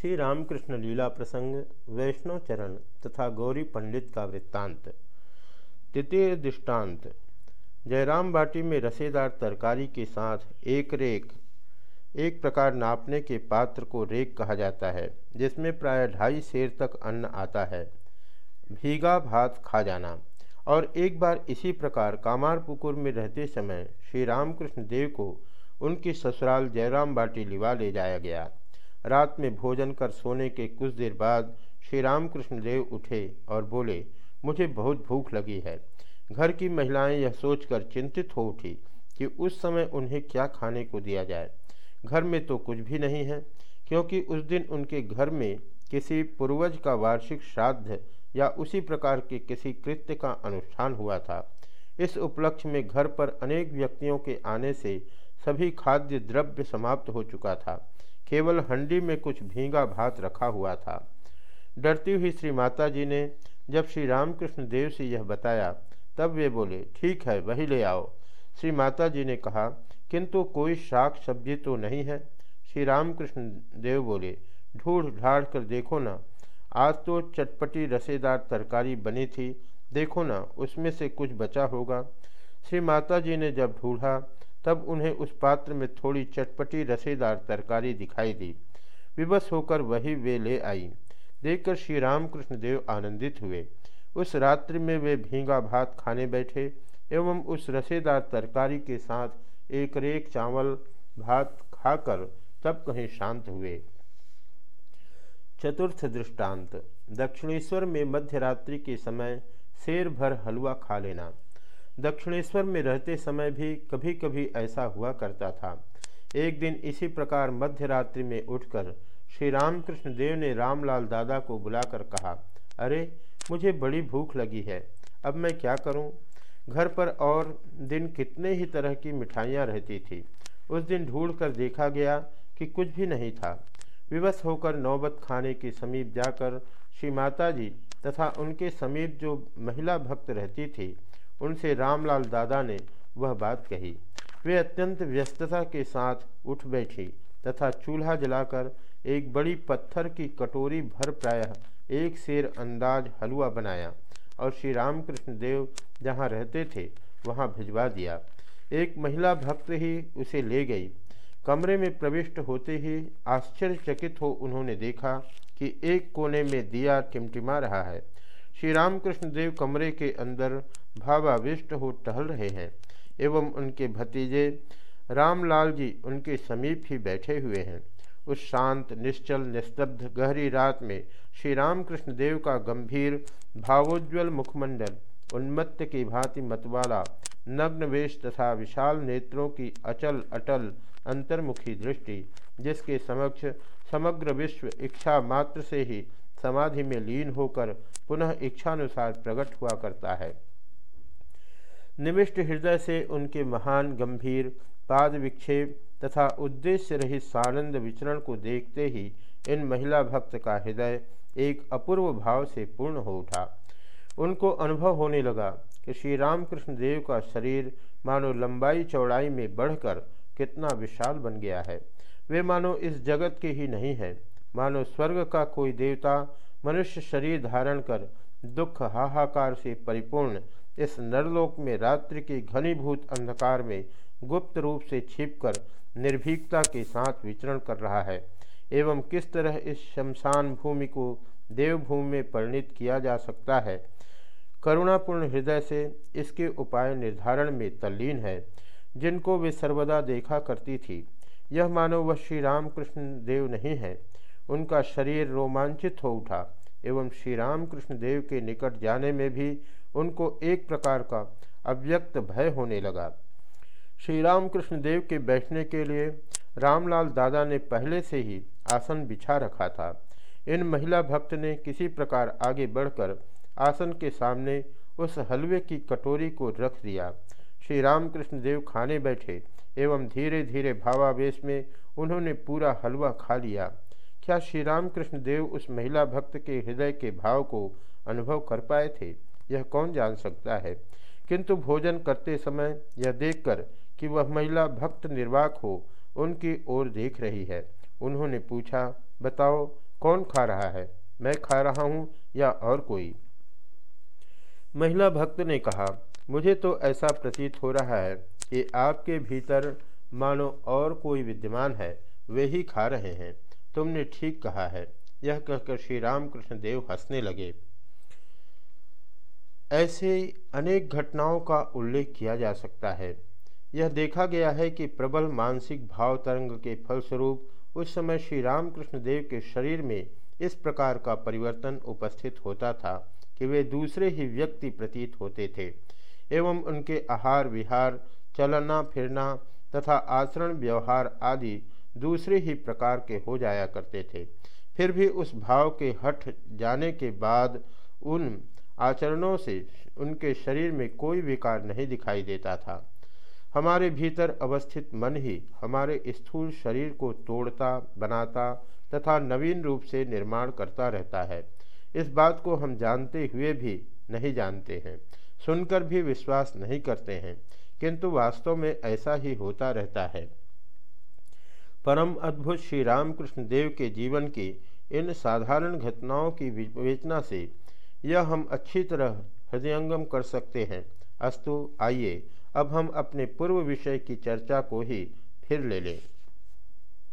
श्री रामकृष्ण लीला प्रसंग, वैष्णव चरण तथा गौरी पंडित का वृत्तांत। तृतीय दृष्टांत, जयराम बाटी में रसेदार तरकारी के साथ एक रेक, एक प्रकार नापने के पात्र को रेक कहा जाता है, जिसमें प्राय ढाई शेर तक अन्न आता है, भीगा भात खा जाना। और एक बार इसी प्रकार कामारपुकुर में रहते समय श्री रामकृष्ण देव को उनकी ससुराल जयराम बाटी लिवा ले जाया गया। रात में भोजन कर सोने के कुछ देर बाद श्री रामकृष्ण देव उठे और बोले, मुझे बहुत भूख लगी है। घर की महिलाएँ यह सोचकर चिंतित हो उठी कि उस समय उन्हें क्या खाने को दिया जाए। घर में तो कुछ भी नहीं है, क्योंकि उस दिन उनके घर में किसी पूर्वज का वार्षिक श्राद्ध या उसी प्रकार के किसी कृत्य का अनुष्ठान हुआ था। इस उपलक्ष्य में घर पर अनेक व्यक्तियों के आने से सभी खाद्य द्रव्य समाप्त हो चुका था। केवल हंडी में कुछ भींगा भात रखा हुआ था। डरती हुई श्री माता जी ने जब श्री रामकृष्ण देव से यह बताया, तब वे बोले, ठीक है, वही ले आओ। श्री माता जी ने कहा, किंतु कोई शाक सब्ज़ी तो नहीं है? श्री रामकृष्ण देव बोले, ढूढ़ ढाढ़ कर देखो ना। आज तो चटपटी रसेदार तरकारी बनी थी, देखो ना, उसमें से कुछ बचा होगा। श्री माता जी ने जब ढूंढा तब उन्हें उस पात्र में थोड़ी चटपटी रसेदार तरकारी दिखाई दी। विवश होकर वही वे ले आई। देखकर श्री रामकृष्ण देव आनंदित हुए। उस रात्रि में वे भींगा भात खाने बैठे एवं उस रसेदार तरकारी के साथ एक रेक चावल भात खाकर तब कहीं शांत हुए। चतुर्थ दृष्टांत, दक्षिणेश्वर में मध्यरात्रि के समय शेर भर हलवा खा लेना। दक्षिणेश्वर में रहते समय भी कभी कभी ऐसा हुआ करता था। एक दिन इसी प्रकार मध्य रात्रि में उठकर श्री रामकृष्ण देव ने रामलाल दादा को बुलाकर कहा, अरे, मुझे बड़ी भूख लगी है, अब मैं क्या करूँ? घर पर और दिन कितने ही तरह की मिठाइयाँ रहती थी। उस दिन ढूंढ कर देखा गया कि कुछ भी नहीं था। विवश होकर नौबत खाने के समीप जाकर श्री माता जी तथा उनके समीप जो महिला भक्त रहती थी उनसे रामलाल दादा ने वह बात कही। वे अत्यंत व्यस्तता के साथ उठ बैठी तथा चूल्हा जलाकर एक बड़ी पत्थर की कटोरी भर प्रायः एक शेर अंदाज हलवा बनाया और श्री रामकृष्ण देव जहाँ रहते थे, वहाँ भिजवा दिया। एक महिला भक्त ही उसे ले गई। कमरे में प्रविष्ट होते ही आश्चर्यचकित हो उन्होंने देखा कि एक कोने में दिया टिमटिमा रहा है। श्री रामकृष्ण देव कमरे के अंदर भावाविष्ट हो टहल रहे हैं, एवं उनके भतीजे रामलाल जी उनके समीप ही बैठे हुए हैं। उस शांत, निश्चल, निस्तब्ध, गहरी रात में श्री रामकृष्ण देव का गंभीर भावोज्वल मुखमंडल, उन्मत्त की भांति मतवाला नग्न वेश तथा विशाल नेत्रों की अचल, अटल, अंतर्मुखी दृष्टि, जिसके समक्ष समग्र विश्व इच्छा मात्र से ही समाधि में लीन होकर पुनः इच्छानुसार प्रकट हुआ करता है। निविष्ट हृदय से उनके महान, गंभीर, पाद विक्षेप तथा उद्देश्य रहित सानंद विचरण को देखते ही इन महिला भक्त का हृदय एक अपूर्व भाव से पूर्ण हो उठा। उनको अनुभव होने लगा कि श्री रामकृष्ण देव का शरीर मानो लंबाई चौड़ाई में बढ़कर कितना विशाल बन गया है। वे मानो इस जगत के ही नहीं हैं। मानो स्वर्ग का कोई देवता मनुष्य शरीर धारण कर दुख हाहाकार से परिपूर्ण इस नरलोक में रात्रि के घनीभूत अंधकार में गुप्त रूप से छिपकर निर्भीकता के साथ विचरण कर रहा है। एवं किस तरह इस शमशान भूमि को देवभूमि में परिणित किया जा सकता है? करुणापूर्ण हृदय से इसके उपाय निर्धारण में तल्लीन है। जिनको वे सर्वदा देखा करती थी, यह मानो वह श्री रामकृष्ण देव नहीं है। उनका शरीर रोमांचित हो उठा एवं श्री रामकृष्ण देव के निकट जाने में भी उनको एक प्रकार का अव्यक्त भय होने लगा। श्री रामकृष्ण देव के बैठने के लिए रामलाल दादा ने पहले से ही आसन बिछा रखा था। इन महिला भक्त ने किसी प्रकार आगे बढ़कर आसन के सामने उस हलवे की कटोरी को रख दिया। श्री रामकृष्ण देव खाने बैठे एवं धीरे धीरे भावावेश में उन्होंने पूरा हलवा खा लिया। क्या श्री रामकृष्ण देव उस महिला भक्त के हृदय के भाव को अनुभव कर पाए थे? यह कौन जान सकता है? किंतु भोजन करते समय यह देखकर कि वह महिला भक्त निर्वाक हो, उनकी ओर देख रही है। उन्होंने पूछा, बताओ, कौन खा रहा है? मैं खा रहा हूँ या और कोई? महिला भक्त ने कहा, मुझे तो ऐसा प्रतीत हो रहा है कि आपके भीतर मानो और कोई विद्यमान है, वे ही खा रहे हैं। तुमने ठीक कहा है। यह कहकर श्री रामकृष्ण देव हंसने लगे। ऐसे अनेक घटनाओं का उल्लेख किया जा सकता है। यह देखा गया है कि प्रबल मानसिक भाव तरंग के फलस्वरूप उस समय श्री रामकृष्ण देव के शरीर में इस प्रकार का परिवर्तन उपस्थित होता था कि वे दूसरे ही व्यक्ति प्रतीत होते थे एवं उनके आहार विहार चलना फिरना तथा आचरण व्यवहार आदि दूसरे ही प्रकार के हो जाया करते थे। फिर भी उस भाव के हट जाने के बाद उन आचरणों से उनके शरीर में कोई विकार नहीं दिखाई देता था। हमारे भीतर अवस्थित मन ही हमारे स्थूल शरीर को तोड़ता, बनाता तथा नवीन रूप से निर्माण करता रहता है। इस बात को हम जानते हुए भी नहीं जानते हैं। सुनकर भी विश्वास नहीं करते हैं, किंतु वास्तव में ऐसा ही होता रहता है। परम अद्भुत श्री रामकृष्ण देव के जीवन की इन साधारण घटनाओं की विवेचना से यह हम अच्छी तरह हृदयंगम कर सकते हैं। अस्तु, आइए, अब हम अपने पूर्व विषय की चर्चा को ही फिर ले लें।